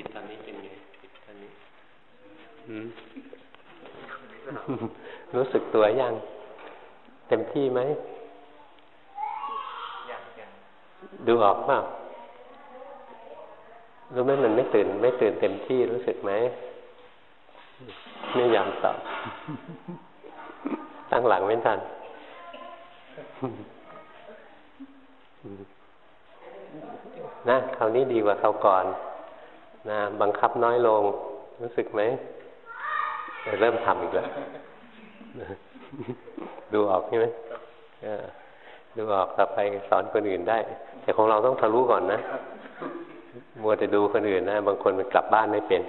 จิตตอนนี้เป็นไงจิตตอนนี้รู้สึกตัวยังเต็มที่ไหมดูออกเปล่ารู้ไหมมันไม่ตื่น ไม่ตื่นเต็มที่รู้สึกไหมไม่ยอมตอบตั้งหลังไม่ทันนะคราวนี้ดีกว่าคราวก่อน นะบังคับน้อยลง รู้สึกไหมเริ่มทำอีกแล้วดูออกใช่ไหมดูออกต่อไปสอนคนอื่นได้ แต่ของเราต้องทะลุก่อนนะมัวแต่ดูคนอื่นนะ บางคนมันกลับบ้านไม่เป็น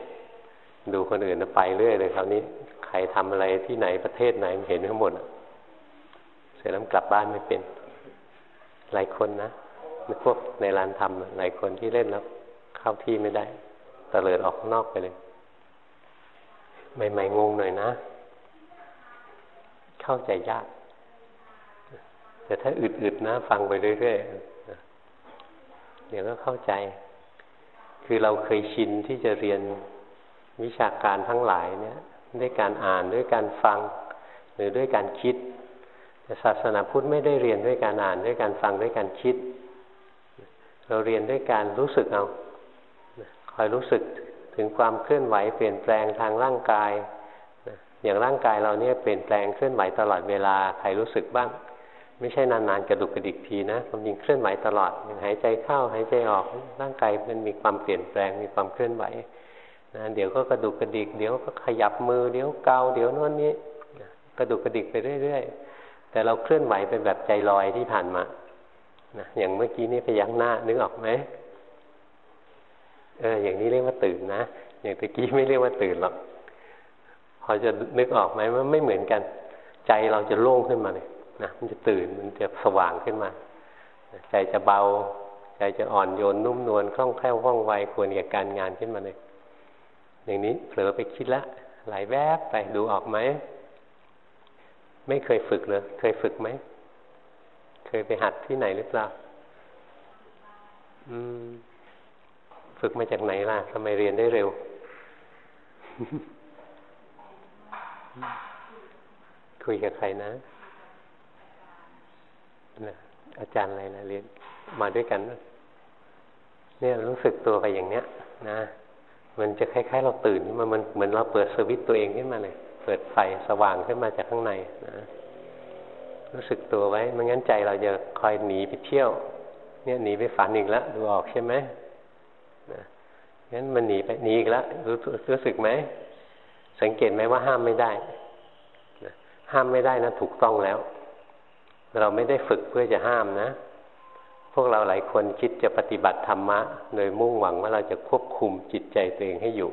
ดูคนอื่นไปเรื่อยเลยคราวนี้ใครทำอะไรที่ไหนประเทศไหนมันเห็นทั้งหมดเสร็จแล้วกลับบ้านไม่เป็น หลายคนนะพวกในร้านทำหลายคนที่เล่นแล้วเข้าที่ไม่ได้ ตะเลิดออกข้างนอกไปเลย ใหม่ๆงงหน่อยนะ เข้าใจยาก แต่ถ้าอึดๆนะ ฟังไปเรื่อยๆเดี๋ยวก็เข้าใจ คือเราเคยชินที่จะเรียนวิชาการทั้งหลายเนี่ย ด้วยการอ่านด้วยการฟัง หรือด้วยการคิดแต่ศาสนาพุทธไม่ได้เรียนด้วยการอ่านด้วยการฟังด้วยการคิด เราเรียนด้วยการรู้สึกเอา คอยรู้สึกถึงความเคลื่อนไหวเปลี่ยนแปลงทางร่างกาย อย่างร่างกายเราเนี่ยเปลี่ยนแปลงเคลื่อนไหวตลอดเวลาใครรู้สึกบ้าง ไม่ใช่นานๆกระดุกกระดิกทีนะความจริงเคลื่อนไหวตลอดอย่างหายใจเข้าหายใจออกร่างกายมันมีความเปลี่ยนแปลงมีความเคลื่อนไหวนะเดี๋ยวก็กระดุกกระดิกเดี๋ยวก็ขยับมือเดี๋ยวเกาเดี๋ยวโน่นนี้กระดุกกระดิกไปเรื่อยๆแต่เราเคลื่อนไหวเป็นแบบใจลอยที่ผ่านมานะอย่างเมื่อกี้นี่พยักหน้านึกออกไหม เอออย่างนี้เรียกว่าตื่นนะ อย่างตะกี้ไม่เรียกว่าตื่นหรอก พอจะนึกออกไหมว่าไม่เหมือนกัน ใจเราจะโล่งขึ้นมาเลยนะมันจะตื่นมันจะสว่างขึ้นมา ใจจะเบา ใจจะอ่อนโยนนุ่มนวลคล่องแคล่วว่องไวควรแก่การงานขึ้นมาเลยอย่างนี้เผลอไปคิดละไหลแวบไปดูออกไหมไม่เคยฝึกเลยเคยฝึกไหมเคยไปหัดที่ไหนหรือเปล่า อืม ฝึกมาจากไหนล่ะทำไมเรียนได้เร็ว คุยกับใครนะนะ อาจารย์อะไรนะเรียนมาด้วยกัน เนี่ยรู้สึกตัวไปอย่างเนี้ย นะ มันจะคล้ายๆ เราตื่นขึ้นมามันเหมือนเราเปิดสวิตตัวเองขึ้นมาเลยเปิดไฟสว่างขึ้นมาจากข้างในนะรู้สึกตัวไว้ไม่งั้นใจเราจะคอยหนีไปเที่ยว เนี่ยหนีไปฝันอีกแล้วดูออกใช่ไหม นะงั้นมันหนีไปหนีอีกแล้วรู้รู้สึกไหมสังเกตไหมว่าห้ามไม่ได้นะห้ามไม่ได้นะถูกต้องแล้ว เราไม่ได้ฝึกเพื่อจะห้ามนะ พวกเราหลายคนคิดจะปฏิบัติธรรมะ โดยมุ่งหวังว่าเราจะควบคุมจิตใจตัวเองให้อยู่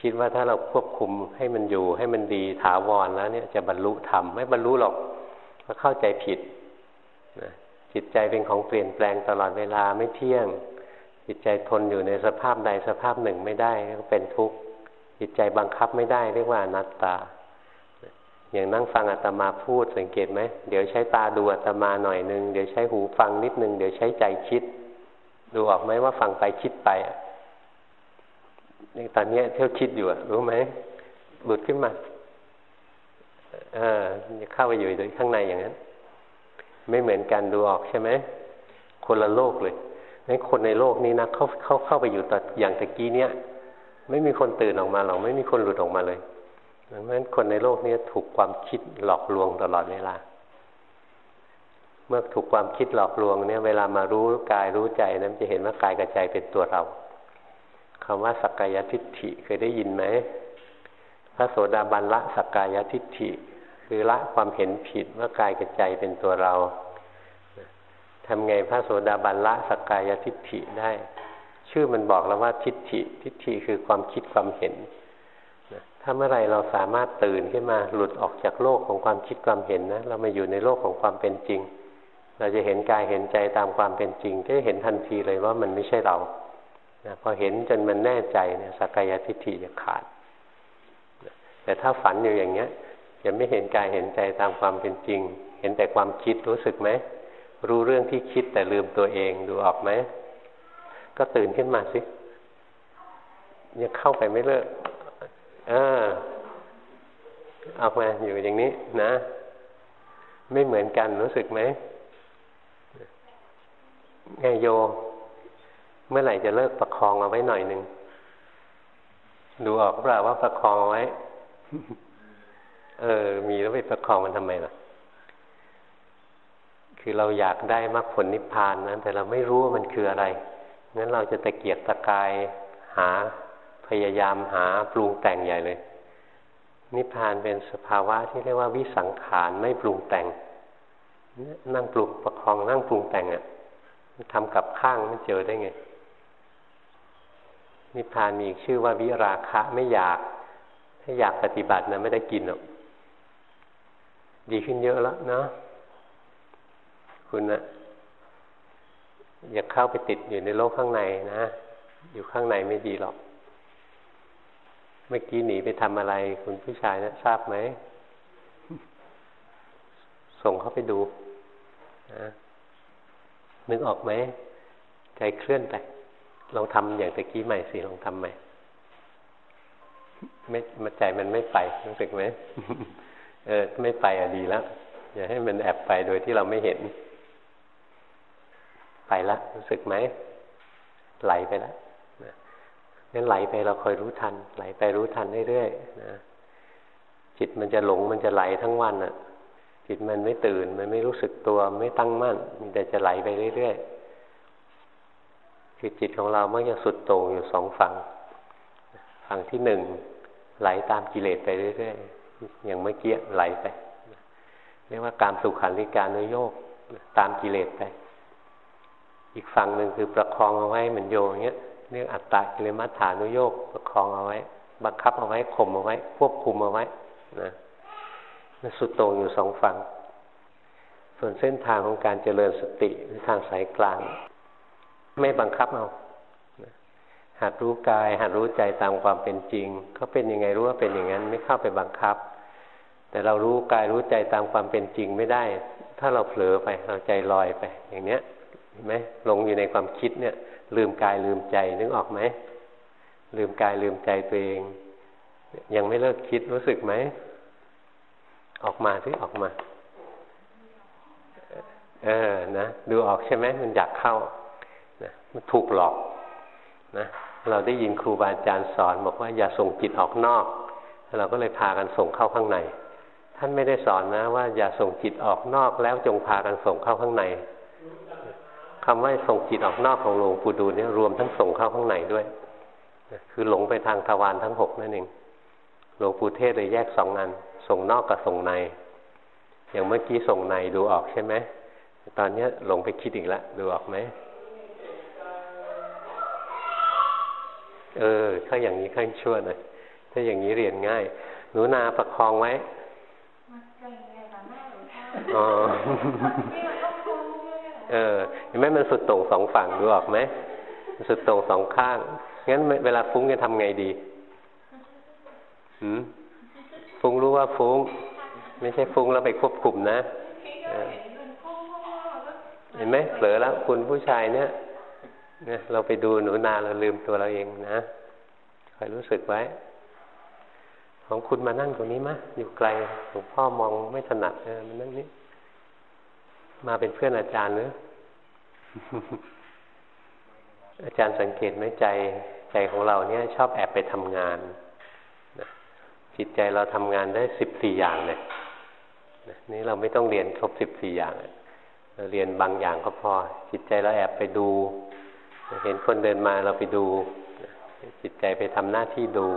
คิดว่าถ้าเราควบคุมให้มันอยู่ ให้มันดีถาวรแล้ว เนี่ยจะบรรลุธรรมไม่บรรลุหรอกเพราะเข้าใจผิดนะจิตใจเป็นของเปลี่ยนแปลงตลอดเวลาไม่เที่ยง จิตใจทนอยู่ในสภาพใดสภาพหนึ่งไม่ได้ก็เป็นทุกข์จิตใจบังคับไม่ได้เรียกว่าอนัตตา อย่างนั่งฟังอาตมาพูดสังเกตไหมเดี๋ยวใช้ตาดูอาตมาหน่อยหนึ่งเดี๋ยวใช้หูฟังนิดหนึ่งเดี๋ยวใช้ใจคิด ดูออกไหมว่าฟังไปคิดไปนี่ตอนนี้เที่ยวคิดอยู่รู้ไหมหลุดขึ้นมาเออเข้าไปอยู่ข้างในอย่างนั้น ไม่เหมือนกันดูออกใช่ไหมคนละโลกเลย นั้นคนในโลกนี้นะเขาเขาเข้าไปอยู่แต่อย่างตะกี้เนี้ยไม่มีคนตื่นออกมาหรอกไม่มีคนหลุดออกมาเลยเพราะฉะนั้นคนในโลกนี้ถูกความคิดหลอกลวงตลอดเวลา เมื่อถูกความคิดหลอกลวงเนี่ย เวลามารู้กายรู้ใจนั้นจะเห็นว่ากายกับใจเป็นตัวเราคำว่าสักกายทิฏฐิเคยได้ยินไหมพระโสดาบันละสักกายทิฏฐิ คือละความเห็นผิดว่ากายกับใจเป็นตัวเรา ทำไงพระโสดาบันละสักกายทิฏฐิได้ ชื่อมันบอกแล้วว่าทิฏฐิ ทิฏฐิคือความคิดความเห็นถ้าเมื่อไรเราสามารถตื่นขึ้นมาหลุดออกจากโลกของความคิดความเห็นนะเรามาอยู่ในโลกของความเป็นจริง เราจะเห็นกายเห็นใจตามความเป็นจริงก็เห็นทันทีเลยว่ามันไม่ใช่เรานะพอเห็นจนมันแน่ใจเนี่ยสักกายทิฏฐิจะขาดแต่ถ้าฝันอยู่อย่างเงี้ยจะไม่เห็นกายเห็นใจตามความเป็นจริง เห็นแต่ความคิดรู้สึกไหม รู้เรื่องที่คิดแต่ลืมตัวเองดูออกไหม ก็ตื่นขึ้นมาสิยังเข้าไปไม่เลิกเออออกมาอยู่อย่างนี้นะ ไม่เหมือนกันรู้สึกไหมไงโย เมื่อไหร่จะเลิกประคองเอาไว้หน่อยหนึ่งดูออกเปล่าว่าประคองไว้ เออ มีแล้วไปประคองมันทำไมล่ะ คือเราอยากได้มรรคผลนิพพานนะแต่เราไม่รู้ว่ามันคืออะไรงั้นเราจะตะเกียกตะกายหาพยายามหาปรุงแต่งใหญ่เลย นิพพานเป็นสภาวะที่เรียกว่าวิสังขารไม่ปรุงแต่งนั่งปลุกประคองนั่งปรุงแต่งอะ่ะทำกับข้างไม่เจอได้ไง นิพพานมีอีกชื่อว่าวิราคะไม่อยาก ถ้าอยากปฏิบัตินะไม่ได้กินหรอกดีขึ้นเยอะแล้วเนาะ คุณนะอย่าเข้าไปติดอยู่ในโลกข้างในนะ อยู่ข้างในไม่ดีหรอก เมื่อกี้หนีไปทำอะไร คุณผู้ชายนะทราบไหม ส่งเข้าไปดูนะนึกออกไหม ใจเคลื่อนไป ลองทำอย่างตะกี้ใหม่สิ ลองทำใหม่ ไม่ใจมันไม่ไปรู้สึกไหม เออ ไม่ไปอะดีแล้ว อย่าให้มันแอบไปโดยที่เราไม่เห็น ไปแล้วรู้สึกไหมไหลไปแล้วนะงั้นไหลไปเราคอยรู้ทัน ไหลไปรู้ทันเรื่อยๆนะจิตมันจะหลงมันจะไหลทั้งวันอะ จิตมันไม่ตื่น มันไม่รู้สึกตัว ไม่ตั้งมั่นมีแต่จะไหลไปเรื่อยๆคือจิตของเราเมื่อจะสุดโต่งอยู่สองฝั่ง ฝั่งที่หนึ่งไหลตามกิเลสไปเรื่อยๆ อย่างเมื่อกี้ไหลไป เรียกว่าการสุขันธิการนโยกตามกิเลสไป อีกฝั่งหนึ่งคือประคองเอาไว้เหมือนโยงเงี้ยเรียกอัตตากิเลมัฏฐานุโยกประคองเอาไว้ บังคับเอาไว้ข่มเอาไว้ ควบคุมเอาไว้นะมันสุดโต่งอยู่สองฝั่ง ส่วนเส้นทางของการเจริญสติหรือทางสายกลาง ไม่บังคับเอาหัดรู้กาย หัดรู้ใจตามความเป็นจริงเขาเป็นยังไงรู้ว่าเป็นอย่างนั้น ไม่เข้าไปบังคับ แต่เรารู้กายรู้ใจตามความเป็นจริงไม่ได้ ถ้าเราเผลอไปเราใจลอยไปอย่างเนี้ย ห็นไหมลงอยู่ในความคิดเนี่ย ลืมกายลืมใจนึกออกไหมลืมกายลืมใจตัวเอง ยังไม่เลิกคิดรู้สึกไหมออกมาที่ออกมา เออนะดูออกใช่ไหมมันอยากเข้านะมันถูกหลอกนะเราได้ยินครูบาอาจารย์สอนบอกว่าอย่าส่งจิตออกนอก เราก็เลยพากันส่งเข้าข้างใน ท่านไม่ได้สอนนะ ว่าอย่าส่งจิตออกนอกแล้วจงพากันส่งเข้าข้างใน คำว่าส่งจิตออกนอกของหลวงปู่ดูเนี่ยรวมทั้งส่งเข้าข้างในด้วย คือหลงไปทางทวารทั้งหกนั่นเอง หลวงปู่เทศเลยแยกสองงานส่งนอกกับส่งใน อย่างเมื่อกี้ส่งในดูออกใช่ไหม ตอนนี้หลงไปคิดอีกแล้วดูออกไหมเออถ้าอย่างนี้ขั้นชั่วหน่อยถ้าอย่างนี้เรียนง่าย หนูนาประคองไว้อ๋อ เออเห็นไหมมันสุดต่งสองฝั่งดูออกไหมสุดต่งสองข้าง งั้นเวลาฟุ้งจะทำไงดีหืมฟุ้งรู้ว่าฟุ้ง ไม่ใช่ฟุ้งแล้วไปควบคุมนะเห็นไหมเผลอแล้วคุณผู้ชายเนี่ยเนี่ยเราไปดูหนูนาเราลืมตัวเราเองนะคอยรู้สึกไว้ ของคุณมานั่งตรงนี้มะอยู่ไกลหลวงพ่อมองไม่ถนัดเออมานั่งนี้ มาเป็นเพื่อนอาจารย์หรือ อาจารย์สังเกตไหมใจใจของเราเนี่ย ชอบแอบไปทำงานจิตใจเราทำงานได้สิบสี่อย่างเลยนี่เราไม่ต้องเรียนครบสิบสี่อย่างเราเรียนบางอย่างก็พอ จิตใจเราแอบไปดู เห็นคนเดินมาเราไปดู จิตใจไปทำหน้าที่ดู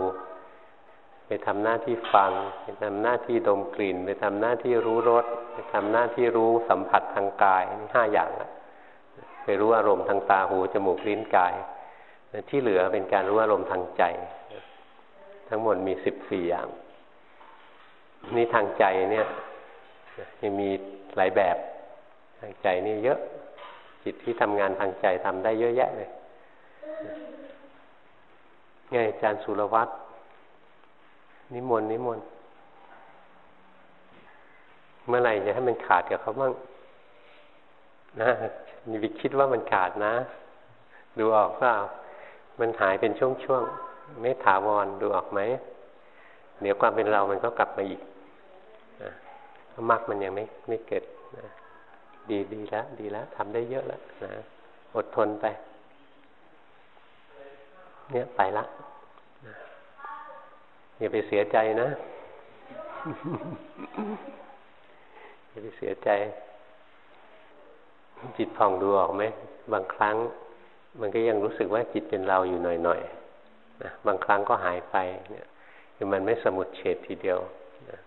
ไปทำหน้าที่ฟัง ไปทำหน้าที่ดมกลิ่น ไปทำหน้าที่รู้รสไปทำหน้าที่รู้สัมผัสทางกายนี่ห้าอย่างละไปรู้อารมณ์ทางตาหูจมูกลิ้นกายที่เหลือเป็นการรู้อารมณ์ทางใจ ทั้งหมดมีสิบสี่อย่าง นี่ทางใจเนี่ยยังมีหลายแบบทางใจนี่เยอะ จิตที่ทำงานทางใจทำได้เยอะแยะเลยไงอาจารย์สุรวัตร นิมนต์นิมนต์เมื่อไหร่จะให้มันขาดกับเขาบ้างนะมีวิคิดว่ามันขาดนะ ดูออกเปล่ามันหายเป็นช่วงๆไม่ถาวรดูออกไหมเดี๋ยวความเป็นเรามันก็กลับมาอีกนะมรรคมันยังไม่ไม่เกิดนะดีดีแล้ว ดีแล้วทำได้เยอะแล้วนะอดทนไป เนี่ยไปละ อย่าไปเสียใจนะ อย่าไปเสียใจ จิตผ่องดูออกไหม บางครั้ง มันก็ยังรู้สึกว่าจิตเป็นเราอยู่หน่อยๆนะบางครั้งก็หายไป เนี่ยคือมันไม่สมุดเฉดทีเดียวนะ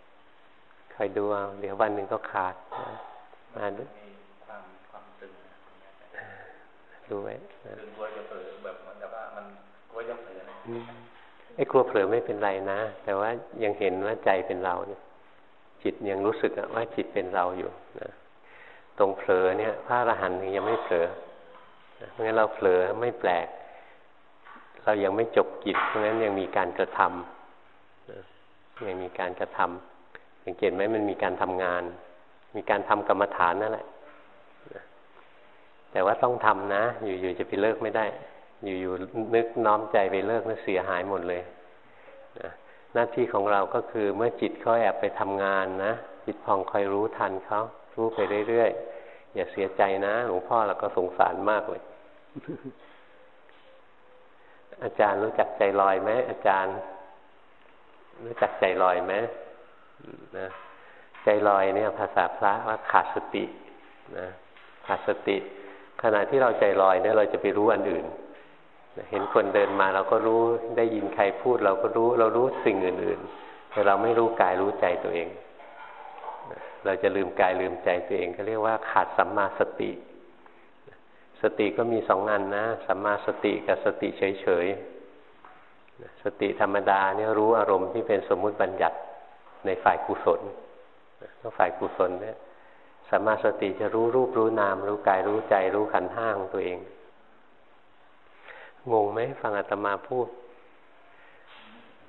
คอยดูเอาเดี๋ยววันหนึ่งก็ขาดนะมาดูดูไว้นะกลัวจะเผลอแบบมันแต่ว่ามันกลัวจะเผลอ ไอ้กลัวเผลอไม่เป็นไรนะ แต่ว่ายังเห็นว่าใจเป็นเราเนี่ย จิตยังรู้สึกว่าจิตเป็นเราอยู่นะตรงเผลอเนี่ยพระอรหันต์ยังไม่เผลอเพราะงั้นเราเผลอไม่แปลก เรายังไม่จบกิจเพราะงั้นยังมีการกระทำยังมีการกระทำสังเกตไหมมันมีการทำงาน มีการทำกรรมฐานนั่นแหละแต่ว่าต้องทำนะ อยู่ๆจะไปเลิกไม่ได้ อยู่ๆนึกน้อมใจไปเลิกนั่นเสียหายหมดเลยนะหน้าที่ของเราก็คือเมื่อจิตเขาแอบไปทำงานนะ จิตพองคอยรู้ทันเขารู้ไปเรื่อยๆ อย่าเสียใจนะหลวงพ่อเราก็สงสารมากเลย อาจารย์รู้จักใจลอยไหมอาจารย์ รู้จักใจลอยไหมนะใจลอยเนี่ย ภาษาพระว่าขาดสตินะขาดสติ ขณะที่เราใจลอยเนี่ยเราจะไปรู้อันอื่น เห็นคนเดินมาเราก็รู้ได้ยินใครพูดเราก็รู้เรารู้สิ่งอื่นๆ แต่เราไม่รู้กายรู้ใจตัวเอง เราจะลืมกายลืมใจตัวเองก็เรียกว่าขาดสัมมาสติ สติก็มีสองอันนะสัมมาสติกับสติเฉยๆสติธรรมดาเนี่ยรู้อารมณ์ที่เป็นสมมุติบัญญัติในฝ่ายกุศลก็ฝ่ายกุศลเนี่ยสัมมาสติจะรู้รูปรู้นาม รู้กายรู้ใจ รู้ขันธ์ห้าของตัวเอง งงไหมฟังอาตมาพูด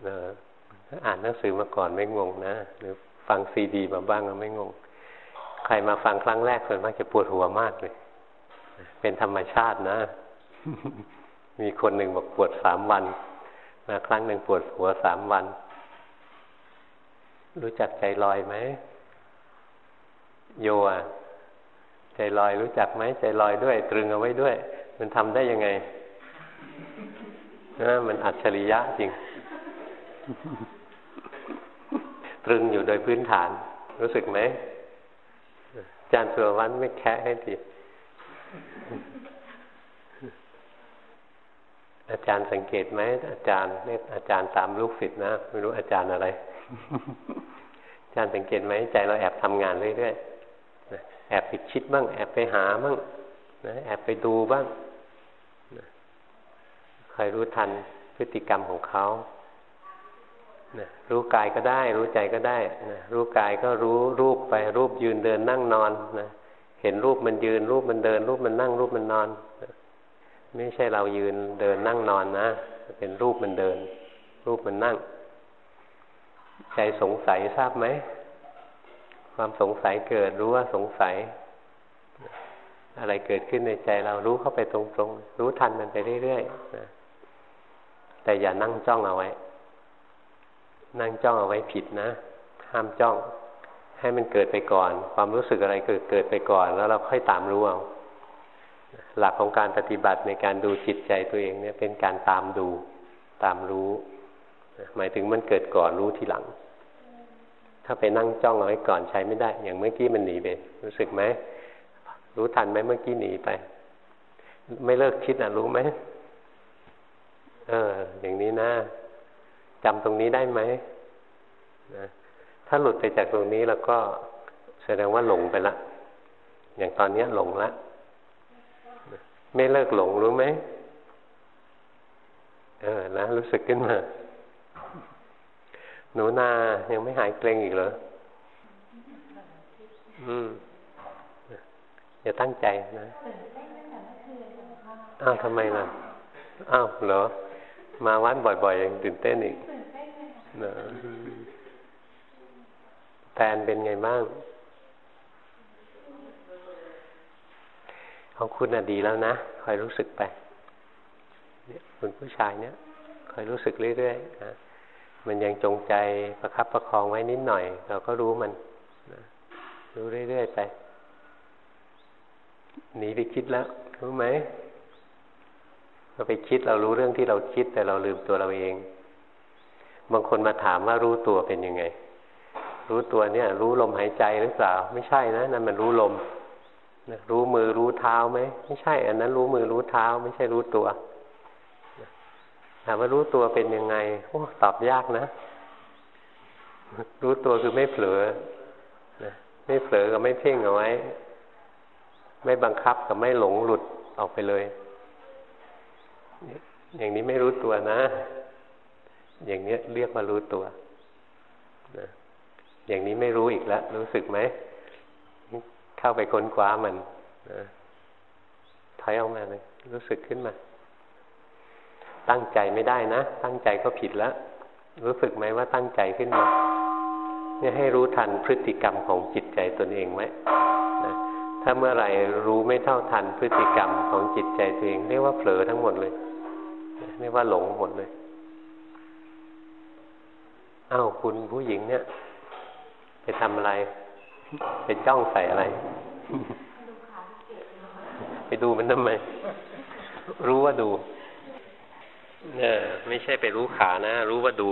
เอออ่านหนังสือมาก่อนไม่งงนะหรือฟังซีดีมาบ้างก็ไม่งง ใครมาฟังครั้งแรกส่วนมากจะปวดหัวมากเลย เป็นธรรมชาตินะ มีคนหนึ่งบอกปวดสามวันมาครั้งหนึ่งปวดหัวสามวัน รู้จักใจลอยไหมโยอะใจลอยรู้จักไหมใจลอยด้วย ตรึงเอาไว้ด้วย มันทำได้ยังไง นะมันอัจฉริยะจริง ตรึงอยู่โดยพื้นฐาน รู้สึกไหมอาจารย์สุรวันไม่แคะให้ทีอาจารย์สังเกตไหมอาจารย์เนี่ยอาจารย์ตามลูกศิษย์นะไม่รู้อาจารย์อะไร อาจารย์สังเกตไหมใจเราแอบทำงานเรื่อยๆแอบไปคิดบ้าง แอบไปหาบ้างนะแอบไปดูบ้าง คอยรู้ทันพฤติกรรมของเขานะรู้กายก็ได้ รู้ใจก็ได้นะรู้กายก็รู้รูปไปรูปยืนเดินนั่งนอนนะเห็นรูปมันยืน รูปมันเดิน รูปมันนั่ง รูปมันนอนนะไม่ใช่เรายืนเดินนั่งนอนนะเป็นรูปมันเดิน รูปมันนั่ง ใจสงสัยทราบไหมความสงสัยเกิดรู้ว่าสงสัย อะไรเกิดขึ้นในใจเรารู้เข้าไปตรงๆรู้ทันมันไปเรื่อยๆนะ แต่อย่านั่งจ้องเอาไว้ นั่งจ้องเอาไว้ผิดนะ ห้ามจ้อง ให้มันเกิดไปก่อน ความรู้สึกอะไรเกิดเกิดไปก่อน แล้วเราค่อยตามรู้เอาหลักของการปฏิบัติในการดูจิตใจตัวเองเนี่ยเป็นการตามดูตามรู้ หมายถึงมันเกิดก่อนรู้ทีหลัง ถ้าไปนั่งจ้องเอาไว้ก่อนใช้ไม่ได้ อย่างเมื่อกี้มันหนีไปรู้สึกไหมรู้ทันไหมเมื่อกี้หนีไป ไม่เลิกคิดอะรู้ไหม เออ อย่างนี้นะจำตรงนี้ได้ไหมนะถ้าหลุดไปจากตรงนี้แล้วก็แสดงว่าหลงไปละ อย่างตอนนี้หลงละ ไม่เลิกหลงรู้ไหม เออนะรู้สึกขึ้นมา หนูนา ยังไม่หายเกรงอีกเหรอ อืมอย่าตั้งใจนะ อ้าวทำไมล่ะ อ้าวเหรอ มาวัดบ่อยๆยังตื่นเต้นอีกนะแฟนเป็นไงบ้าง ของคุณน่ะดีแล้วนะคอยรู้สึกไปเนี่ยคุณผู้ชายเนี่ยคคอยรู้สึกเรื่อยๆนะมันยังจงใจประครับประคองไว้นิดหน่อย เราก็รู้มันนะรู้เรื่อยๆไปหนีไปคิดแล้วรู้ไหม เราไปคิดเรารู้เรื่องที่เราคิดแต่เราลืมตัวเราเอง บางคนมาถามว่ารู้ตัวเป็นยังไง รู้ตัวเนี่ย รู้ลมหายใจหรือเปล่า ไม่ใช่นะนั่นมันรู้ลมรู้มือรู้เท้าไหมไม่ใช่ อันนั้นรู้มือรู้เท้า ไม่ใช่รู้ตัวถามว่ารู้ตัวเป็นยังไงโอ้ตอบยากนะ รู้ตัวคือไม่เผลอไม่เผลอกับไม่เพ่งเอาไว้ ไม่บังคับกับไม่หลงหลุดออกไปเลย อย่างนี้ไม่รู้ตัวนะ อย่างเนี้ยเรียกว่ารู้ตัวนะอย่างนี้ไม่รู้อีกแล้วรู้สึกไหม เข้าไปค้นคว้ามันนะถอยออกมาเลย รู้สึกขึ้นมา ตั้งใจไม่ได้นะ ตั้งใจก็ผิดแล้ว รู้สึกไหมว่าตั้งใจขึ้นมาเนี่ยให้รู้ทันพฤติกรรมของจิตใจตนเองไหมนะถ้าเมื่อไหร่รู้ไม่เท่าทันพฤติกรรมของจิตใจตัวเองเรียกว่าเผลอทั้งหมดเลย เรียกว่าหลงหมดเลยอ้าวคุณผู้หญิงเนี่ย ไปทำอะไร ไปจ้องใส่อะไร ไปดูมันทำไม รู้ว่าดูเนี่ยไม่ใช่ไปรู้ขานะ รู้ว่าดู